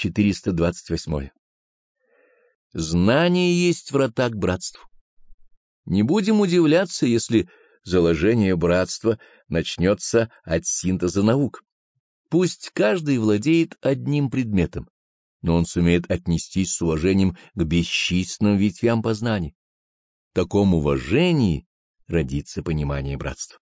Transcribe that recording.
428. Знание есть врата к братству. Не будем удивляться, если заложение братства начнется от синтеза наук. Пусть каждый владеет одним предметом, но он сумеет отнестись с уважением к бесчисленным ветвям познания. В таком уважении родится понимание братства.